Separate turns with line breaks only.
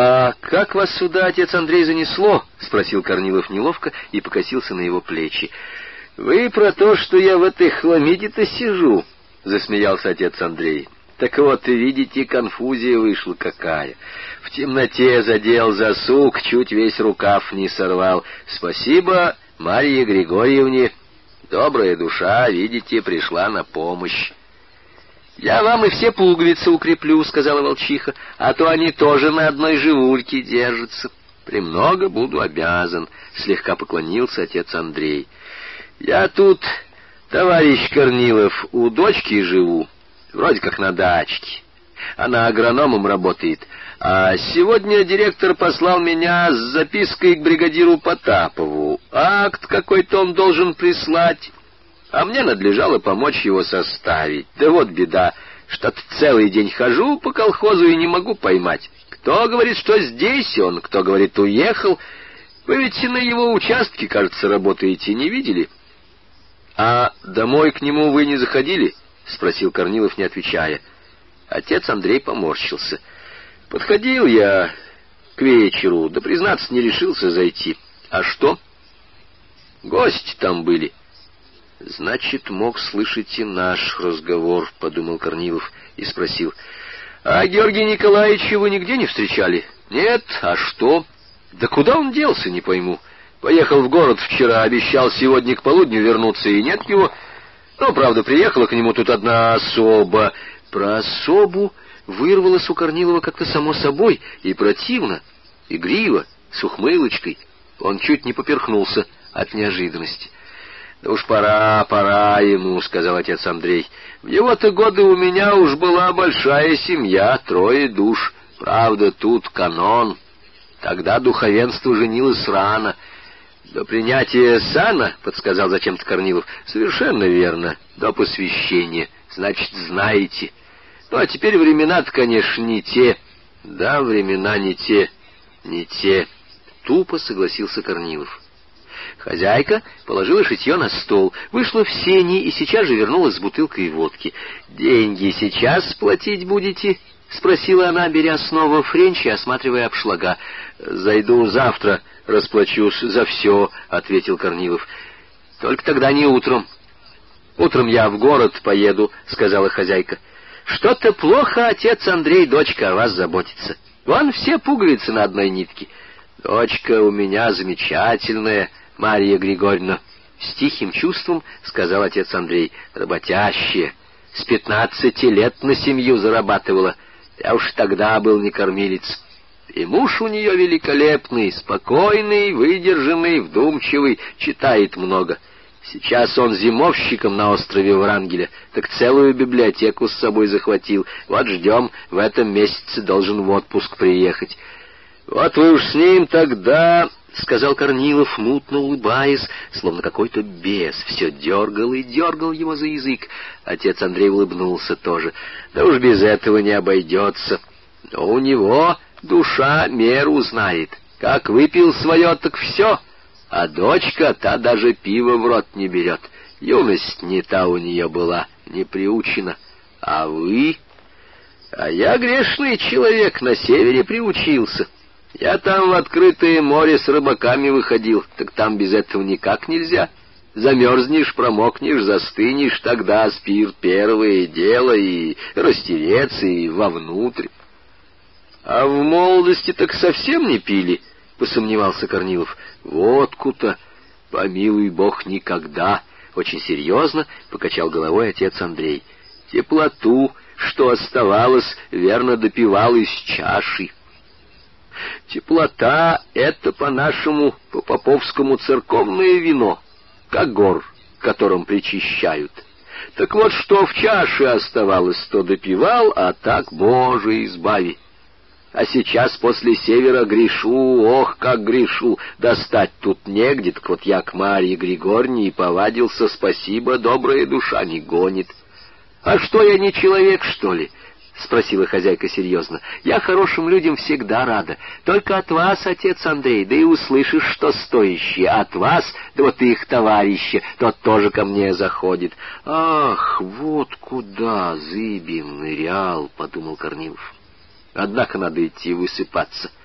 «А как вас сюда, отец Андрей, занесло?» — спросил Корнилов неловко и покосился на его плечи. «Вы про то, что я в этой хламиде-то сижу», — засмеялся отец Андрей. «Так вот, видите, конфузия вышла какая. В темноте задел засук, чуть весь рукав не сорвал. Спасибо Марье Григорьевне. Добрая душа, видите, пришла на помощь». «Я вам и все пуговицы укреплю», — сказала волчиха, — «а то они тоже на одной живульке держатся». «Премного буду обязан», — слегка поклонился отец Андрей. «Я тут, товарищ Корнилов, у дочки живу, вроде как на дачке. Она агрономом работает, а сегодня директор послал меня с запиской к бригадиру Потапову. Акт какой-то он должен прислать» а мне надлежало помочь его составить. Да вот беда, что-то целый день хожу по колхозу и не могу поймать. Кто говорит, что здесь он, кто говорит, уехал. Вы ведь на его участке, кажется, работаете, не видели? А домой к нему вы не заходили? Спросил Корнилов, не отвечая. Отец Андрей поморщился. Подходил я к вечеру, да, признаться, не решился зайти. А что? Гости там были. Значит, мог слышать и наш разговор, подумал Корнилов и спросил. А Георгия Николаевича вы нигде не встречали? Нет, а что? Да куда он делся, не пойму. Поехал в город вчера, обещал сегодня к полудню вернуться, и нет его. Ну, правда, приехала к нему тут одна особа. Про особу вырвалось у Корнилова как-то само собой, и противно, игриво, с ухмылочкой. Он чуть не поперхнулся от неожиданности. «Да уж пора, пора ему», — сказал отец Андрей. «В его-то годы у меня уж была большая семья, трое душ. Правда, тут канон. Тогда духовенство женилось рано». «До принятия сана», — подсказал зачем-то Корнилов. «Совершенно верно. До посвящения. Значит, знаете. Ну, а теперь времена-то, конечно, не те». «Да, времена не те, не те», — тупо согласился Корнилов. Хозяйка положила шитье на стол, вышла в сени и сейчас же вернулась с бутылкой водки. «Деньги сейчас платить будете?» — спросила она, беря снова френч и осматривая обшлага. «Зайду завтра, расплачусь за все», — ответил Корнилов. «Только тогда не утром». «Утром я в город поеду», — сказала хозяйка. «Что-то плохо, отец Андрей, дочка, о вас заботится. Вон все пуговицы на одной нитке». «Дочка у меня замечательная», Мария Григорьевна, с тихим чувством сказал отец Андрей, работящая, с пятнадцати лет на семью зарабатывала. Я уж тогда был не кормилец. И муж у нее великолепный, спокойный, выдержанный, вдумчивый, читает много. Сейчас он зимовщиком на острове Врангеля, так целую библиотеку с собой захватил. Вот ждем, в этом месяце должен в отпуск приехать. Вот вы уж с ним тогда — сказал Корнилов, мутно улыбаясь, словно какой-то бес. Все дергал и дергал его за язык. Отец Андрей улыбнулся тоже. Да уж без этого не обойдется. Но у него душа меру знает. Как выпил свое, так все. А дочка, та даже пиво в рот не берет. Юность не та у нее была, не приучена. А вы... А я грешный человек, на севере приучился. Я там в открытое море с рыбаками выходил, так там без этого никак нельзя. Замерзнешь, промокнешь, застынешь, тогда спирт первое дело, и растереться, и вовнутрь. А в молодости так совсем не пили, — посомневался Корнилов. Водку-то, помилуй бог, никогда. Очень серьезно покачал головой отец Андрей. Теплоту, что оставалось, верно допивал из чаши. Теплота — это по-нашему, по-поповскому церковное вино, как гор, которым причащают. Так вот, что в чаше оставалось, то допивал, а так, Боже, избави. А сейчас после севера грешу, ох, как грешу, достать тут негде, так вот я к Марье Григорьевне и повадился, спасибо, добрая душа не гонит. А что я не человек, что ли? — спросила хозяйка серьезно. — Я хорошим людям всегда рада. Только от вас, отец Андрей, да и услышишь, что стоящее. От вас, да вот их товарища, тот тоже ко мне заходит. — Ах, вот куда Зыбин нырял, — подумал Корнилов. Однако надо идти высыпаться. —